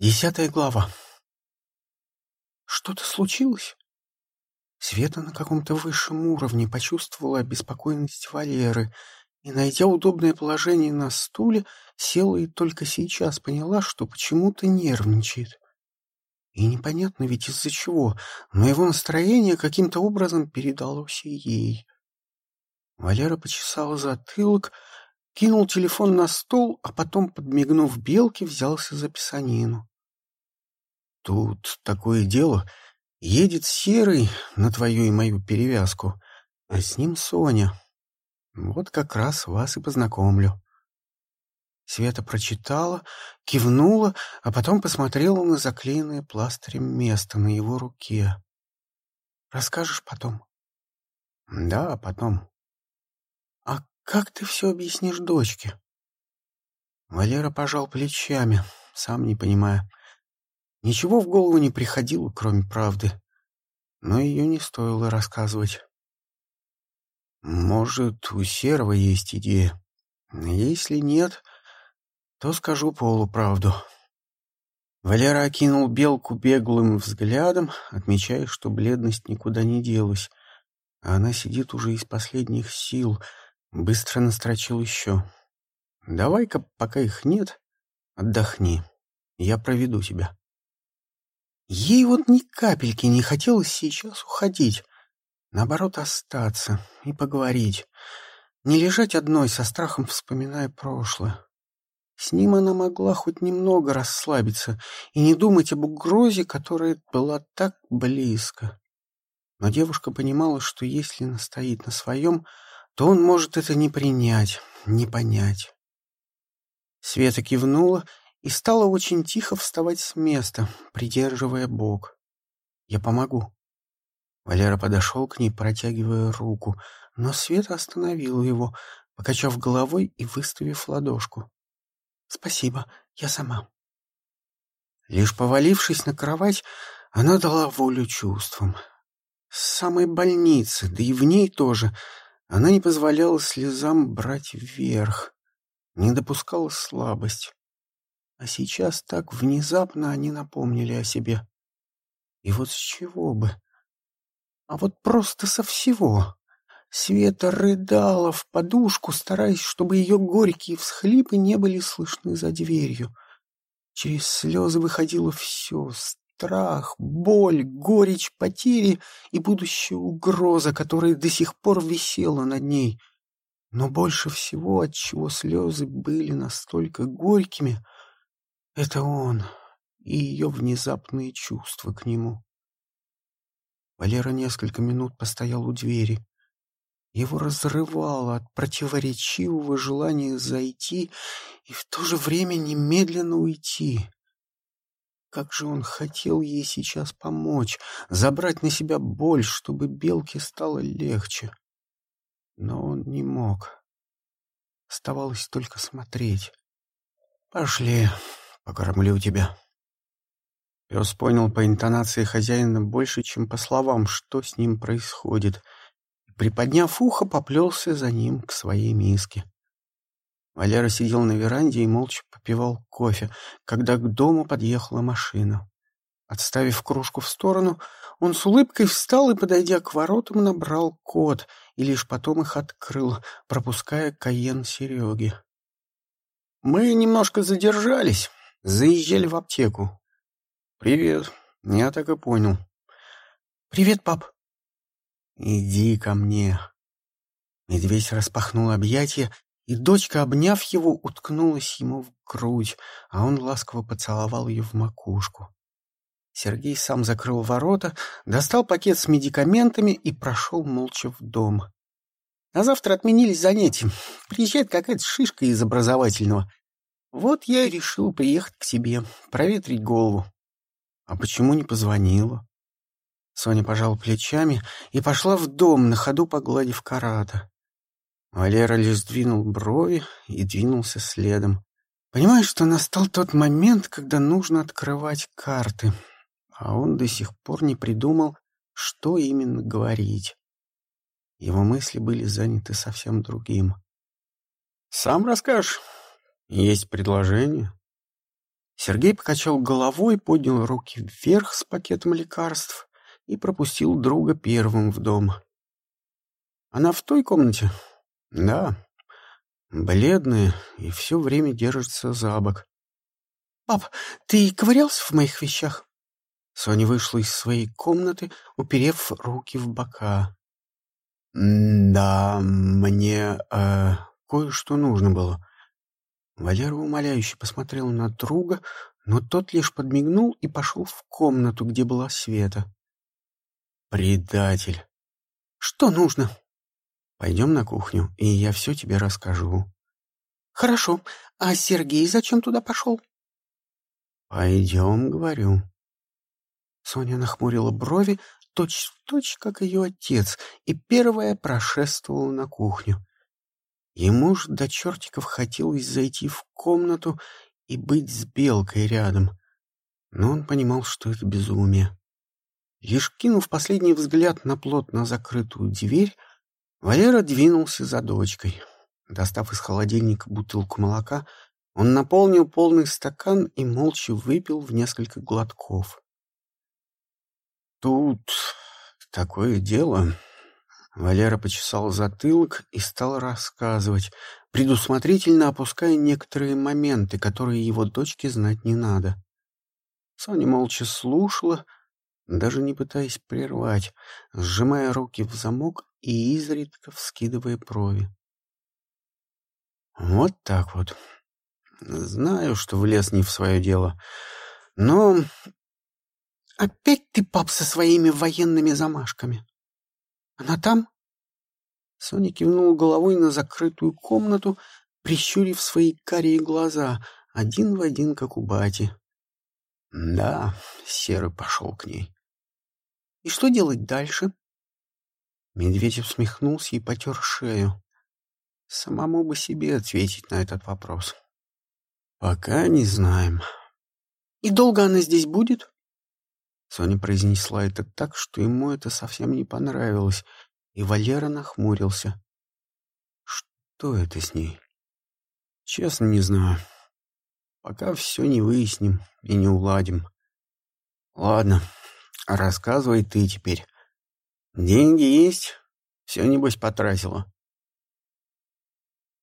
Десятая глава. Что-то случилось? Света на каком-то высшем уровне почувствовала обеспокоенность Валеры и, найдя удобное положение на стуле, села и только сейчас поняла, что почему-то нервничает. И непонятно ведь из-за чего, но его настроение каким-то образом передалось ей. Валера почесала затылок, кинул телефон на стол, а потом, подмигнув белке, взялся за писанину. Тут такое дело. Едет Серый на твою и мою перевязку, а с ним Соня. Вот как раз вас и познакомлю. Света прочитала, кивнула, а потом посмотрела на заклеенное пластырем место на его руке. «Расскажешь потом?» «Да, потом». «А как ты все объяснишь дочке?» Валера пожал плечами, сам не понимая. Ничего в голову не приходило, кроме правды. Но ее не стоило рассказывать. Может, у Серого есть идея. Если нет, то скажу полуправду. Валера окинул белку беглым взглядом, отмечая, что бледность никуда не делась. А она сидит уже из последних сил. Быстро настрочил еще. «Давай-ка, пока их нет, отдохни. Я проведу тебя». Ей вот ни капельки не хотелось сейчас уходить. Наоборот, остаться и поговорить. Не лежать одной со страхом, вспоминая прошлое. С ним она могла хоть немного расслабиться и не думать об угрозе, которая была так близко. Но девушка понимала, что если настоит на своем, то он может это не принять, не понять. Света кивнула и стала очень тихо вставать с места, придерживая бок. «Я помогу». Валера подошел к ней, протягивая руку, но Света остановила его, покачав головой и выставив ладошку. «Спасибо, я сама». Лишь повалившись на кровать, она дала волю чувствам. С самой больницы, да и в ней тоже, она не позволяла слезам брать вверх, не допускала слабость. А сейчас так внезапно они напомнили о себе. И вот с чего бы? А вот просто со всего. Света рыдала в подушку, стараясь, чтобы ее горькие всхлипы не были слышны за дверью. Через слезы выходило все — страх, боль, горечь потери и будущая угроза, которая до сих пор висела над ней. Но больше всего, от чего слезы были настолько горькими — это он и ее внезапные чувства к нему. Валера несколько минут постоял у двери. Его разрывало от противоречивого желания зайти и в то же время немедленно уйти. Как же он хотел ей сейчас помочь, забрать на себя боль, чтобы Белке стало легче. Но он не мог. Оставалось только смотреть. «Пошли», покормлю тебя». Пес понял по интонации хозяина больше, чем по словам, что с ним происходит, и, приподняв ухо, поплелся за ним к своей миске. Валера сидел на веранде и молча попивал кофе, когда к дому подъехала машина. Отставив кружку в сторону, он с улыбкой встал и, подойдя к воротам, набрал код и лишь потом их открыл, пропуская Каен Сереги. «Мы немножко задержались», Заезжали в аптеку. «Привет. Я так и понял». «Привет, пап». «Иди ко мне». Медведь распахнул объятия, и дочка, обняв его, уткнулась ему в грудь, а он ласково поцеловал ее в макушку. Сергей сам закрыл ворота, достал пакет с медикаментами и прошел молча в дом. А завтра отменились занятия. Приезжает какая-то шишка из образовательного. Вот я и решил приехать к тебе, проветрить голову. А почему не позвонила? Соня пожала плечами и пошла в дом, на ходу погладив карата. Валера лишь сдвинул брови и двинулся следом. Понимаешь, что настал тот момент, когда нужно открывать карты, а он до сих пор не придумал, что именно говорить. Его мысли были заняты совсем другим. «Сам расскажешь?» Есть предложение? Сергей покачал головой, поднял руки вверх с пакетом лекарств и пропустил друга первым в дом. Она в той комнате? Да. Бледная и все время держится за бок. «Пап, ты ковырялся в моих вещах?» Соня вышла из своей комнаты, уперев руки в бока. «Да, мне э, кое-что нужно было». Валера умоляюще посмотрел на друга, но тот лишь подмигнул и пошел в комнату, где была Света. «Предатель!» «Что нужно?» «Пойдем на кухню, и я все тебе расскажу». «Хорошо. А Сергей зачем туда пошел?» «Пойдем, — говорю». Соня нахмурила брови, точь-в-точь, точь, как ее отец, и первая прошествовала на кухню. Ему ж до чертиков хотелось зайти в комнату и быть с Белкой рядом, но он понимал, что это безумие. Лишь кинув последний взгляд на плотно закрытую дверь, Валера двинулся за дочкой. Достав из холодильника бутылку молока, он наполнил полный стакан и молча выпил в несколько глотков. «Тут такое дело...» Валера почесал затылок и стал рассказывать, предусмотрительно опуская некоторые моменты, которые его дочке знать не надо. Соня молча слушала, даже не пытаясь прервать, сжимая руки в замок и изредка вскидывая брови. Вот так вот. Знаю, что влез не в свое дело, но... Опять ты, пап, со своими военными замашками. Она там? Соня кивнула головой на закрытую комнату, прищурив свои карие глаза, один в один, как у бати. Да, Серый пошел к ней. И что делать дальше? Медведь усмехнулся и потер шею. Самому бы себе ответить на этот вопрос. Пока не знаем. И долго она здесь будет? Соня произнесла это так, что ему это совсем не понравилось, и Валера нахмурился. Что это с ней? Честно, не знаю. Пока все не выясним и не уладим. Ладно, рассказывай ты теперь. Деньги есть? Все, небось, потратила.